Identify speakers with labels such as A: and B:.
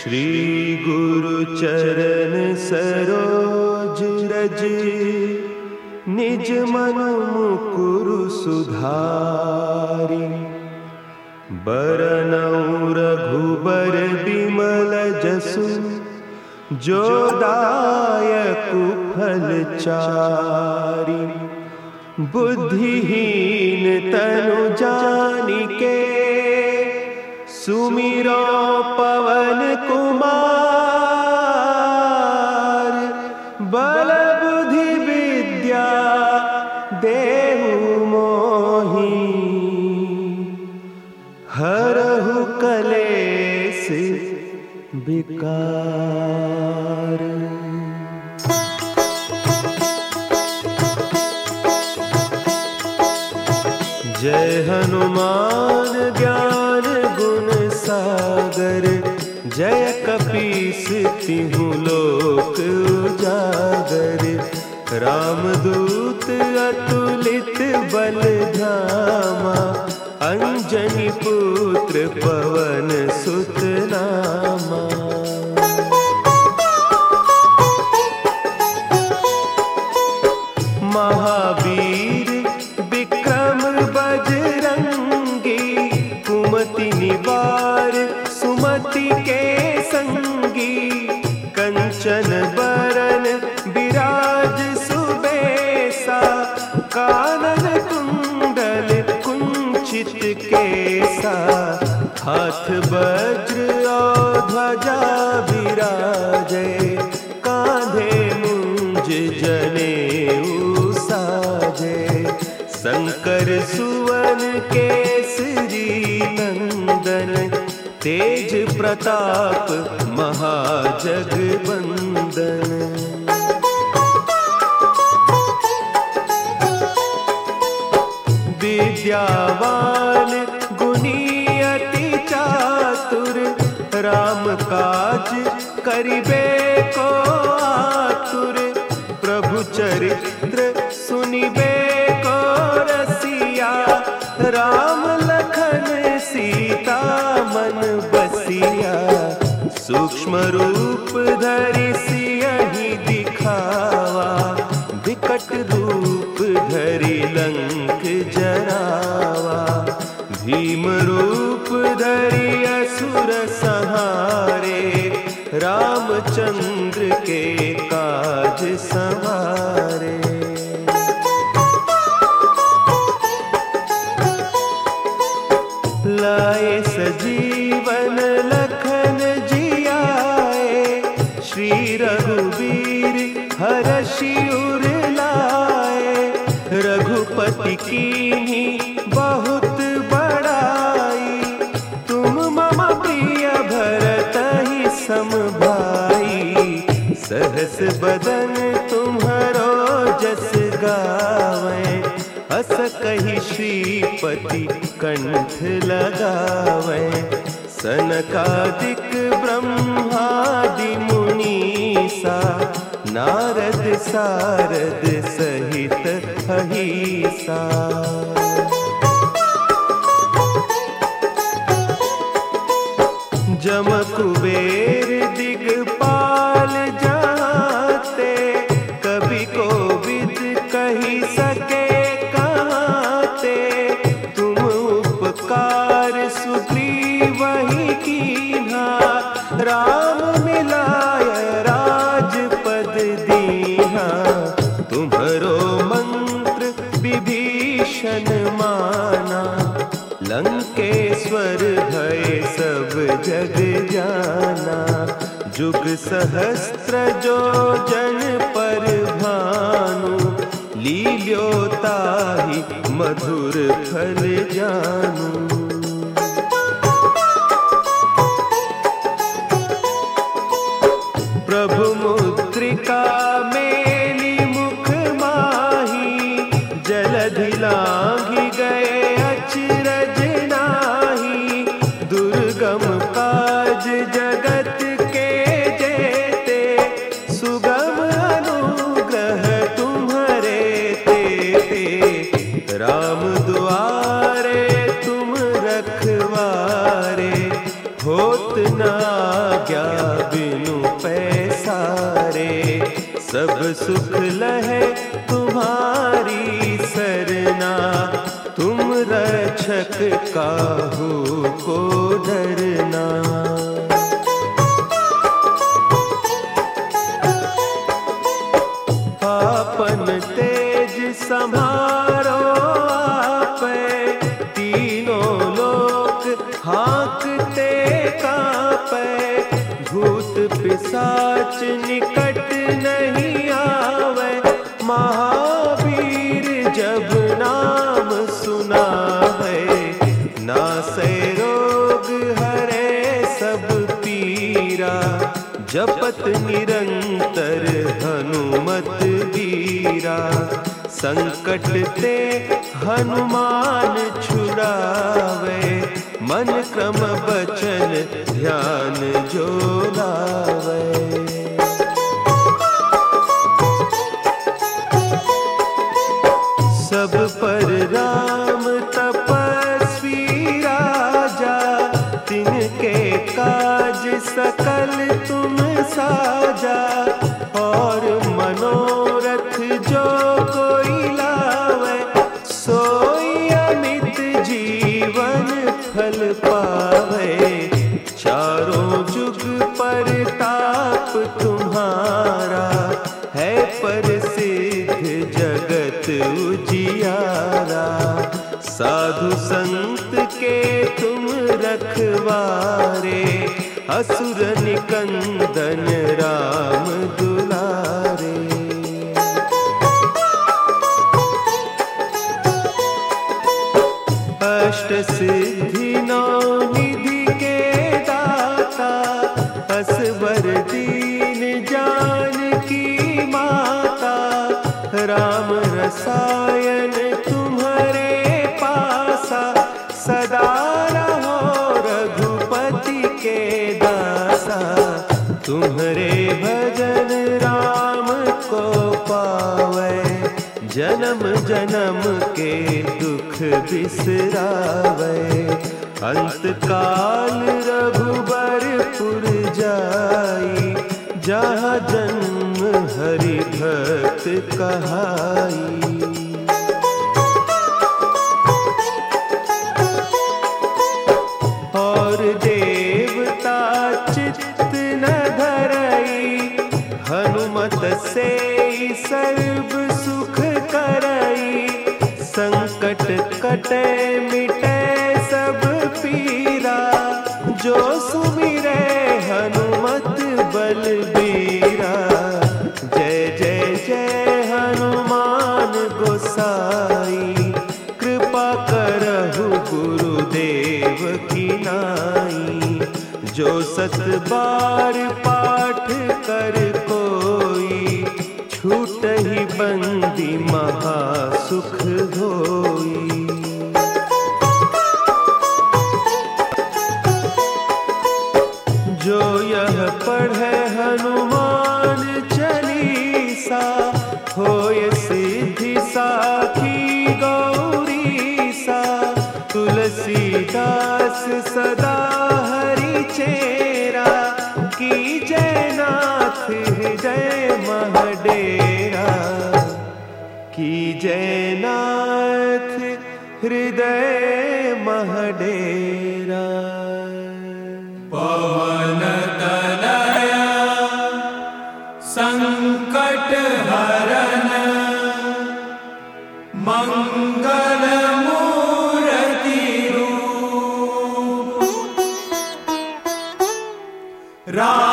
A: श्री गुरु चरण सरोज रज, निज मन मुकुरु सुधारी। बरनऊ रघुबर विमल जसु, जो दायक फल चारी। बुद्धिहीन तनु जानिके सुमिरो पवन कुमार बल बुद्धि विद्या देहु मोही। हरहु कलेस विकार। जय हनुमान ज्ञान सागर जय कपीस तिहु लोक उजागर। रामदूत अतुलित बल धामा अंजनी पुत्र पवन सुत के संगी कंचन बरन विराज सुबेसा कानन कुंडल कुंचित केसा हाथ वज्र प्रताप महाजगबंदन। विद्यावान गुणियति चातुर, राम काज करिबे को आतुर। प्रभु चरित्र सुनिबे को रसिया, राम लखन सीता सूक्ष्म रूप धरि सियहि दिखावा, विकट रूप धरि लंक जरावा। भीम रूप धरि असुर सहारे, रामचंद्र श्री रघुवीर हर उर लाए। रघुपति की ही बहुत बड़ाई। तुम मम प्रिय भरत ही सम भाई सहस बदन तुम्हारो जस गावे। अस कही श्रीपति कंठ लगावे। सनकादिक ब्रह्मादि मुनीसा नारद सारद सहित अहिसा। सुग्रीव ही कीन्हा। राम मिलाय राजपद दीहा तुम्हरो मंत्र विभीषण माना। लंकेश्वर भय सब जग जाना। जुग सहस्त्र जो जन पर भानु। लील्योताहि मधुर फल जानू। राम द्वारे तुम रखवारे, होत ना क्या बिनु पैसारे। सब सुख लहे तुम्हारी सरना, तुम रक्षक काहू को डरना निकट नहीं आवे। महावीर जब नाम सुना है ना हरे सब पीरा। जपत निरंतर हनुमत वीरा। संकट ते हनुमान छुड़ावे। मन क्रम बचन ध्यान जो लावे सब पर राम पावे, चारों जुग पर ताप तुम्हारा है, प्रसिद्ध जगत उजियारा। साधु संत के तुम रखवारे, असुर निकंदन राम रसायन तुम्हारे पासा, सदा रहो रघुपति के दासा। तुम्हारे भजन राम को पावे, जन्म जन्म के दुख बिसरावे। अंत काल रघुबरपुर जाई, जहाँ जन्म हरि भक्त कहाई। और देवता चित्त न धरई, हनुमत से सर्व सुख करई। संकट कटे मिटे सब पीरा जो सुमिरे सत बार पाठ कर कोई छूट ही बंदी महा सुख होई जो यह पढ़े हनुमान चालीसा होय सिद्धि साखी गौरी सा तुलसीदास सदा हृदय महडेरा की जयनाथ हृदय महडेरा
B: पवन तनया संकट हरन मंगल मूर्ति रूप। राम